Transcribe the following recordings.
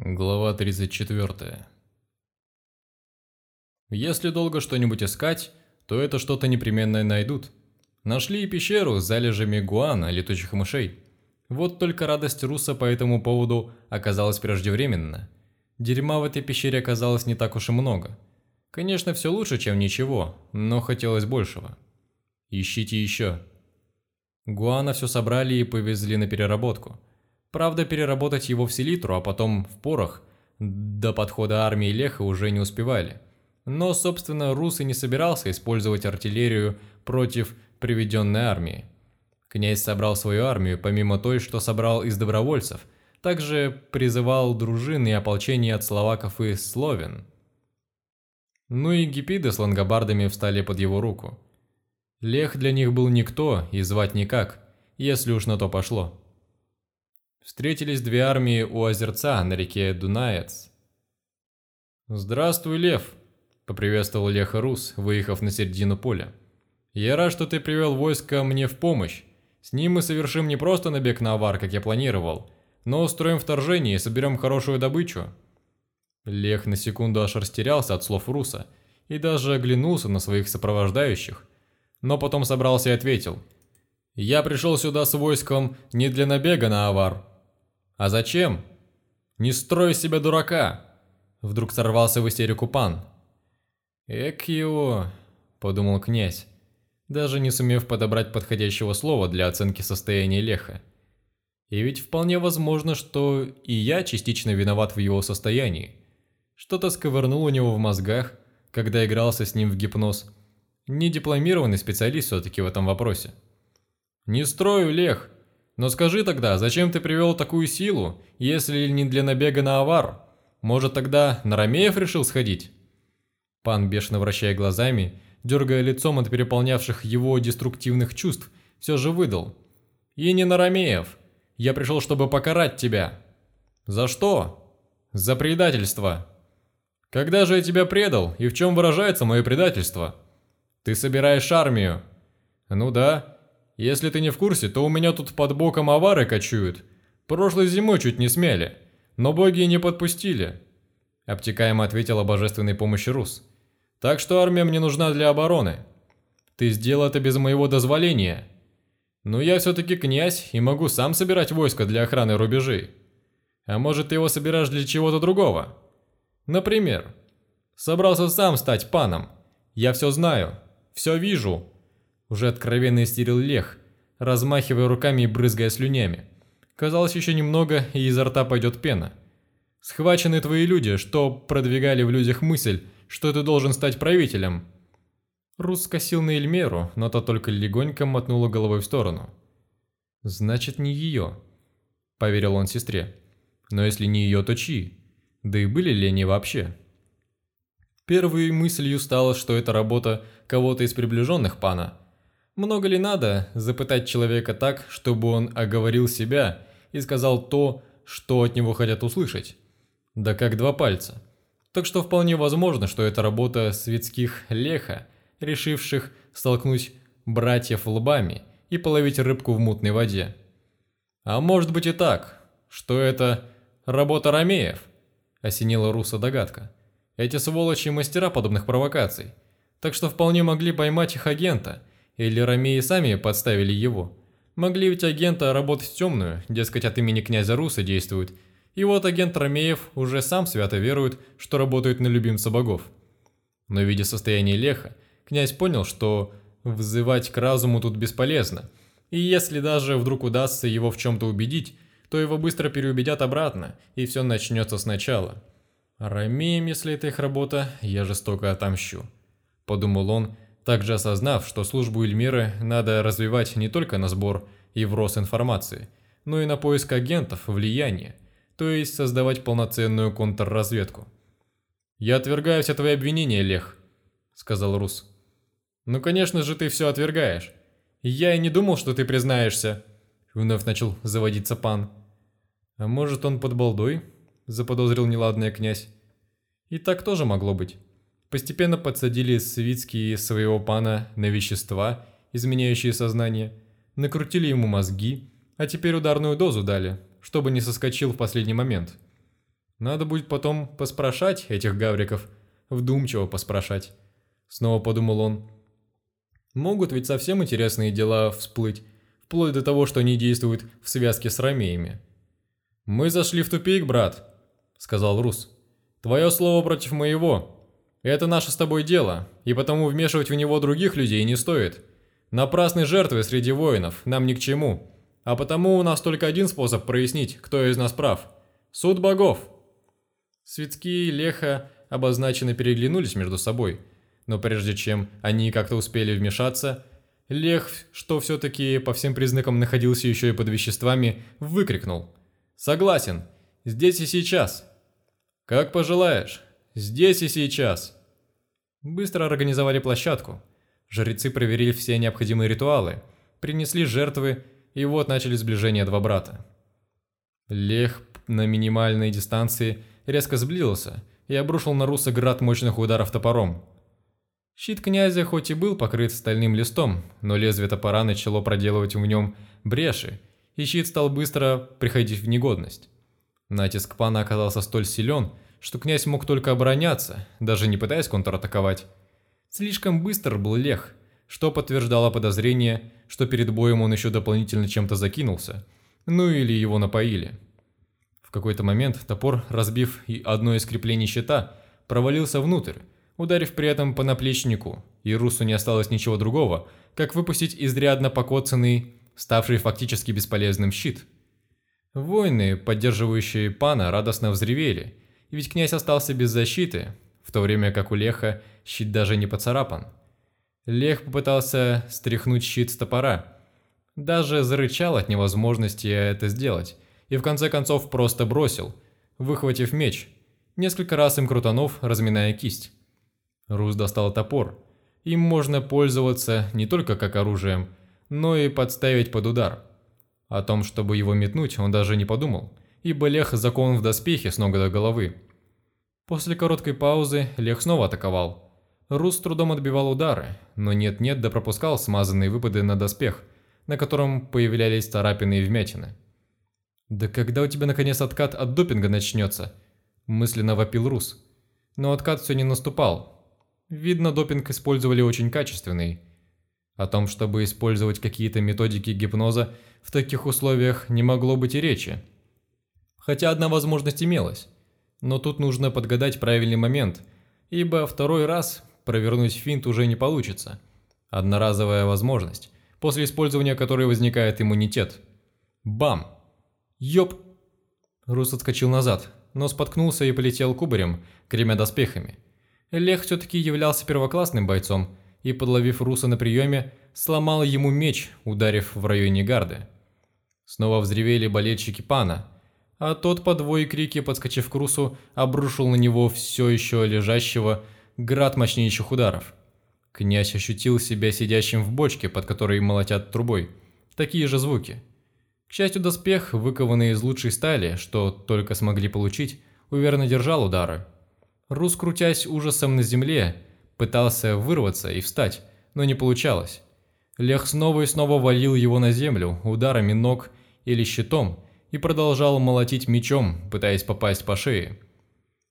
Глава 34. Если долго что-нибудь искать, то это что-то непременно найдут. Нашли и пещеру с залежами гуана, летучих мышей. Вот только радость Руса по этому поводу оказалась преждевременна. Дерьма в этой пещере оказалось не так уж и много. Конечно, все лучше, чем ничего, но хотелось большего. Ищите еще. Гуана все собрали и повезли на переработку – Правда, переработать его в селитру, а потом в порох, до подхода армии Леха уже не успевали. Но, собственно, Рус и не собирался использовать артиллерию против приведенной армии. Князь собрал свою армию, помимо той, что собрал из добровольцев, также призывал дружины и ополчение от словаков и словен. Ну и гипиды с лангобардами встали под его руку. Лех для них был никто и звать никак, если уж на то пошло встретились две армии у озерца на реке Дунаец. «Здравствуй, Лев!» – поприветствовал Леха Рус, выехав на середину поля. «Я рад, что ты привел войско мне в помощь. С ним мы совершим не просто набег на авар, как я планировал, но устроим вторжение и соберем хорошую добычу». Лех на секунду аж растерялся от слов Руса и даже оглянулся на своих сопровождающих, но потом собрался и ответил. «Я пришел сюда с войском не для набега на авар, «А зачем?» «Не строй себя дурака!» Вдруг сорвался в истерику пан. «Эк его!» – подумал князь, даже не сумев подобрать подходящего слова для оценки состояния Леха. И ведь вполне возможно, что и я частично виноват в его состоянии. Что-то сковырнул у него в мозгах, когда игрался с ним в гипноз. Не дипломированный специалист все-таки в этом вопросе. «Не строю, Лех!» Но скажи тогда, зачем ты привел такую силу, если не для набега на авар? Может тогда на Ромеев решил сходить?» Пан, бешено вращая глазами, дергая лицом от переполнявших его деструктивных чувств, все же выдал. «И не на Ромеев. Я пришел, чтобы покарать тебя». «За что?» «За предательство». «Когда же я тебя предал, и в чем выражается мое предательство?» «Ты собираешь армию». «Ну да, если ты не в курсе, то у меня тут под боком авары кочуют. Прошлой зимой чуть не смяли, но боги не подпустили. Обтекаемо ответила божественной помощи Рус. Так что армия мне нужна для обороны. Ты сделал это без моего дозволения. Но я все-таки князь и могу сам собирать войско для охраны рубежей. А может, ты его собираешь для чего-то другого? Например, собрался сам стать паном. Я все знаю, все вижу, уже откровенно истерил Лех, размахивая руками и брызгая слюнями. Казалось, еще немного, и изо рта пойдет пена. Схвачены твои люди, что продвигали в людях мысль, что ты должен стать правителем. Рус скосил на Эльмеру, но та только легонько мотнула головой в сторону. «Значит, не ее», – поверил он сестре. «Но если не ее, то чьи? Да и были ли они вообще?» Первой мыслью стало, что это работа кого-то из приближенных пана – много ли надо запытать человека так, чтобы он оговорил себя и сказал то, что от него хотят услышать? Да как два пальца. Так что вполне возможно, что это работа светских леха, решивших столкнуть братьев лбами и половить рыбку в мутной воде. А может быть и так, что это работа ромеев, осенила Руса догадка. Эти сволочи мастера подобных провокаций, так что вполне могли поймать их агента – или ромеи сами подставили его? Могли ведь агента работать темную, дескать, от имени князя Руса действует. И вот агент Ромеев уже сам свято верует, что работает на любимца богов. Но видя состояние Леха, князь понял, что взывать к разуму тут бесполезно. И если даже вдруг удастся его в чем-то убедить, то его быстро переубедят обратно, и все начнется сначала. Ромеем, если это их работа, я жестоко отомщу. Подумал он, также осознав, что службу Эльмиры надо развивать не только на сбор и врос информации, но и на поиск агентов влияния, то есть создавать полноценную контрразведку. «Я отвергаю все твои обвинения, Лех», — сказал Рус. «Ну, конечно же, ты все отвергаешь. Я и не думал, что ты признаешься», — вновь начал заводиться пан. «А может, он под балдой?» — заподозрил неладный князь. «И так тоже могло быть». Постепенно подсадили Свицкие своего пана на вещества, изменяющие сознание, накрутили ему мозги, а теперь ударную дозу дали, чтобы не соскочил в последний момент. Надо будет потом поспрашать этих гавриков, вдумчиво поспрашать. Снова подумал он. Могут ведь совсем интересные дела всплыть, вплоть до того, что они действуют в связке с ромеями. «Мы зашли в тупик, брат», — сказал Рус. «Твое слово против моего. Это наше с тобой дело, и потому вмешивать в него других людей не стоит. Напрасные жертвы среди воинов нам ни к чему, а потому у нас только один способ прояснить, кто из нас прав. Суд богов». Светские Леха обозначенно переглянулись между собой, но прежде чем они как-то успели вмешаться, Лех, что все-таки по всем признакам находился еще и под веществами, выкрикнул. «Согласен, здесь и сейчас». «Как пожелаешь, здесь и сейчас». Быстро организовали площадку. Жрецы проверили все необходимые ритуалы, принесли жертвы, и вот начали сближение два брата. Лех на минимальной дистанции резко сблизился и обрушил на Руса град мощных ударов топором. Щит князя хоть и был покрыт стальным листом, но лезвие топора начало проделывать в нем бреши, и щит стал быстро приходить в негодность. Натиск пана оказался столь силен, что князь мог только обороняться, даже не пытаясь контратаковать. Слишком быстр был Лех, что подтверждало подозрение, что перед боем он еще дополнительно чем-то закинулся, ну или его напоили. В какой-то момент топор, разбив и одно из креплений щита, провалился внутрь, ударив при этом по наплечнику, и Русу не осталось ничего другого, как выпустить изрядно покоцанный, ставший фактически бесполезным щит. Воины, поддерживающие пана, радостно взревели, ведь князь остался без защиты, в то время как у Леха щит даже не поцарапан. Лех попытался стряхнуть щит с топора, даже зарычал от невозможности это сделать, и в конце концов просто бросил, выхватив меч, несколько раз им крутанув, разминая кисть. Рус достал топор. Им можно пользоваться не только как оружием, но и подставить под удар. О том, чтобы его метнуть, он даже не подумал, ибо Лех закован в доспехе с ног до головы. После короткой паузы Лех снова атаковал. Рус с трудом отбивал удары, но нет-нет да пропускал смазанные выпады на доспех, на котором появлялись царапины и вмятины. «Да когда у тебя наконец откат от допинга начнется?» – мысленно вопил Рус. Но откат все не наступал. Видно, допинг использовали очень качественный. О том, чтобы использовать какие-то методики гипноза в таких условиях не могло быть и речи. Хотя одна возможность имелась. Но тут нужно подгадать правильный момент, ибо второй раз провернуть финт уже не получится. Одноразовая возможность, после использования которой возникает иммунитет. Бам! «Ёп!» Рус отскочил назад, но споткнулся и полетел кубарем, кремя доспехами. Лех все-таки являлся первоклассным бойцом и, подловив Руса на приеме, сломал ему меч, ударив в районе гарды. Снова взревели болельщики пана, а тот по двое крики, подскочив к Русу, обрушил на него все еще лежащего град мощнейших ударов. Князь ощутил себя сидящим в бочке, под которой молотят трубой. Такие же звуки – к счастью, доспех, выкованный из лучшей стали, что только смогли получить, уверенно держал удары. Рус, крутясь ужасом на земле, пытался вырваться и встать, но не получалось. Лех снова и снова валил его на землю ударами ног или щитом и продолжал молотить мечом, пытаясь попасть по шее.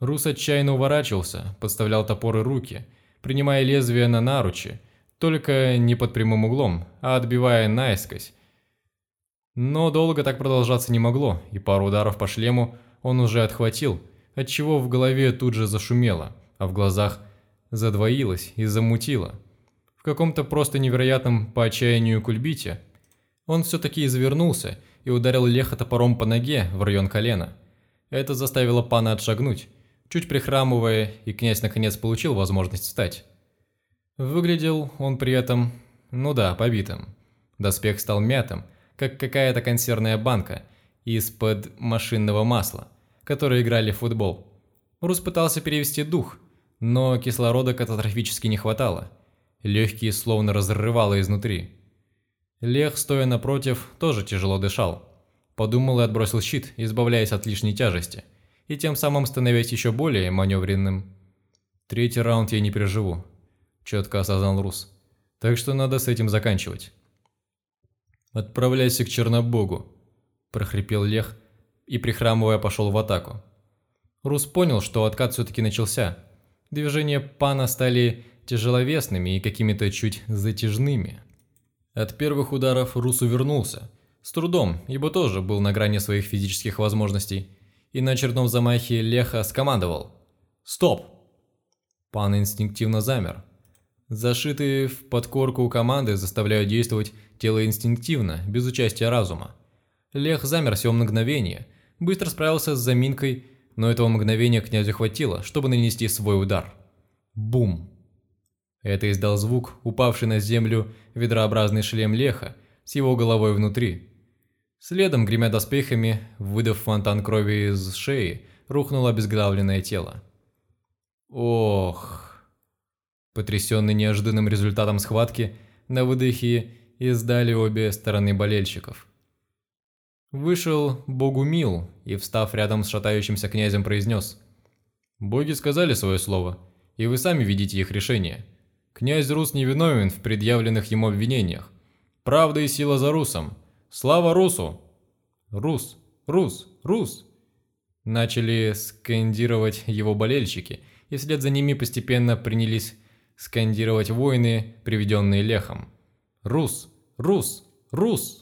Рус отчаянно уворачивался, подставлял топоры руки, принимая лезвие на наручи, только не под прямым углом, а отбивая наискось, но долго так продолжаться не могло, и пару ударов по шлему он уже отхватил, отчего в голове тут же зашумело, а в глазах задвоилось и замутило. В каком-то просто невероятном по отчаянию кульбите он все-таки извернулся и ударил Леха топором по ноге в район колена. Это заставило пана отшагнуть, чуть прихрамывая, и князь наконец получил возможность встать. Выглядел он при этом, ну да, побитым. Доспех стал мятым, как какая-то консервная банка из-под машинного масла, которые играли в футбол. Рус пытался перевести дух, но кислорода катастрофически не хватало. Легкие словно разрывало изнутри. Лех, стоя напротив, тоже тяжело дышал. Подумал и отбросил щит, избавляясь от лишней тяжести, и тем самым становясь еще более маневренным. «Третий раунд я не переживу», – четко осознал Рус. «Так что надо с этим заканчивать». «Отправляйся к Чернобогу», – прохрипел Лех и, прихрамывая, пошел в атаку. Рус понял, что откат все-таки начался. Движения пана стали тяжеловесными и какими-то чуть затяжными. От первых ударов Рус увернулся. С трудом, ибо тоже был на грани своих физических возможностей. И на очередном замахе Леха скомандовал «Стоп!». Пан инстинктивно замер. Зашитые в подкорку команды заставляют действовать тело инстинктивно, без участия разума. Лех замер всего мгновение, быстро справился с заминкой, но этого мгновения князю хватило, чтобы нанести свой удар. Бум! Это издал звук, упавший на землю ведрообразный шлем Леха с его головой внутри. Следом, гремя доспехами, выдав фонтан крови из шеи, рухнуло обезглавленное тело. Ох... Потрясенный неожиданным результатом схватки, на выдохе издали обе стороны болельщиков. Вышел Богумил и, встав рядом с шатающимся князем, произнес «Боги сказали свое слово, и вы сами видите их решение. Князь Рус невиновен в предъявленных ему обвинениях. Правда и сила за Русом. Слава Русу!» «Рус! Рус! Рус!» Начали скандировать его болельщики, и вслед за ними постепенно принялись скандировать воины, приведенные Лехом. «Рус! Рус! Рус!»